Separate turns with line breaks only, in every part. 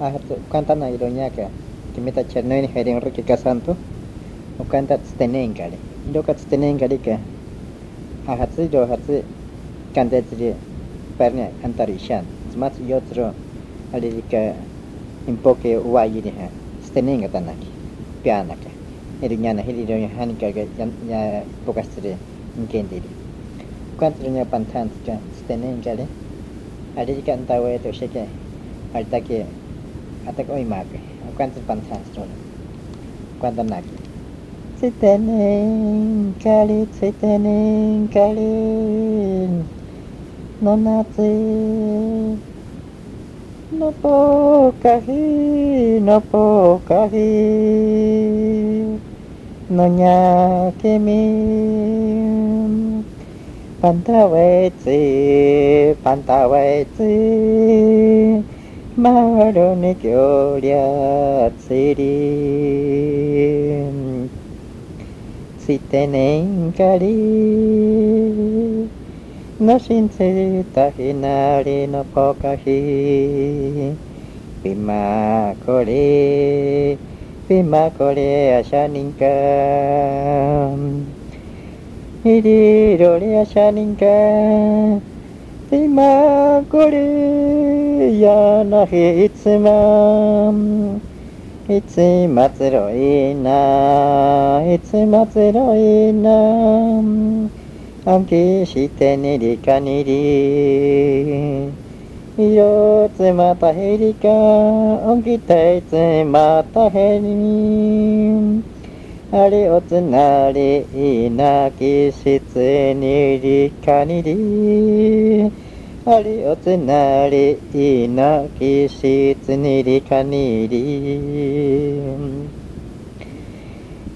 ah, tu, bukan tak nak hidupnya ke? Kita minta cernoi ni hari yang rakyat kasan tu. Bukan tak setenen kali. Hidup kat setenen kali ke? Ah hati jauh hati kan dia. Jadi pernya antar ada jika impo ke uwa gini ha. Setenen kata nak. Pian nak hari nyana hari dia hani kaga yang bukan sendiri mungkin diri bukan teru nyapan tan setenen kali. Ada jika antawa itu sekian Artaki Attack oi mag. Quanto pansastron. Quanto nag. Siteneng kalit siteneng kalin. Nonate. No po kahi, no po kahi. No nya kemi. Pantawe ta pantawe tsi. マロネキョリアツイリンツイテネンカリノシンツイタヒナリノポカヒピマコリピマコリアシャニンカイリロリアシャニンカ Pima kore Yanahi itsuma いつまつろいないつまつろいな。暗記してにりかにり色つまたへりか暗記てつまたへり。あれおつなりいなきしつにりかにり。ありおつなりいなきしつにりかにり。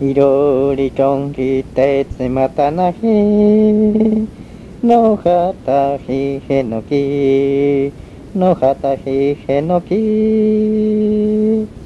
いろりきょんきてつまたなひ。のはたひへのき。のはたひへのき。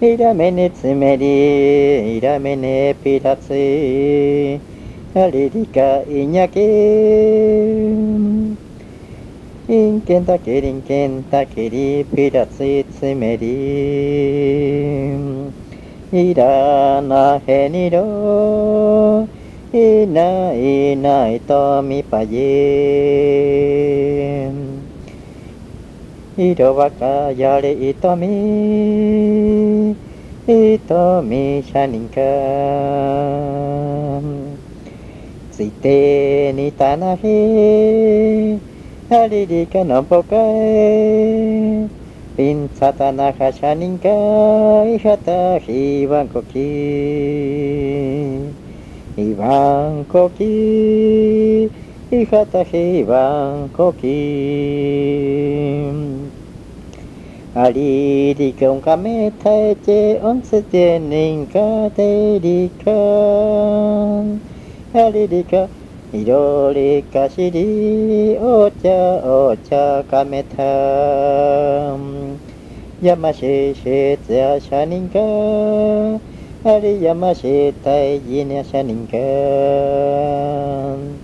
イラメネツメリイラメネピラツイアリリカイニャキインケンタケリンケンタケリピラツイツメリイラナヘニロいないいないとみぱい色若やれとみ。しゃにんか。ついてにたなひ。アりりかのぼかえピンさたなハしゃにんか、い。はたひワンコキイワンコキ,イハタヒワンコキありりかんかめたえておんつてにんかてりかありりかいろりかしりお茶お茶かめたやまししつやしゃにんかありやましたいじにゃしゃにんか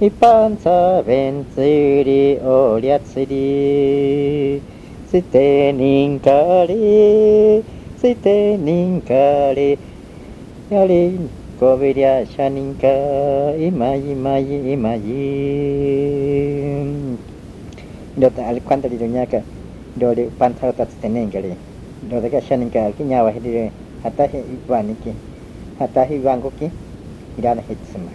こやこやなこやなこや一般ぽやいに一般ぽやいにゃつあはつ一般ぽいつてねんかりき一般ぽいつてねんかり。きべしりんかべしりゃしゃにんかけたついかもりい。にりへのき一般食べん釣りおりゃ釣り一般食べん釣りおりゃ釣り捨て人かり捨て人かり。やりこびりゃしゃにんか今今今今 do ta ali kwanta di dunia ka do di pantau ta tenen kali do ta ka shanin ka ki nyawa hidi hata hi iwan ki hata hi iwan ko ki ida na hitsima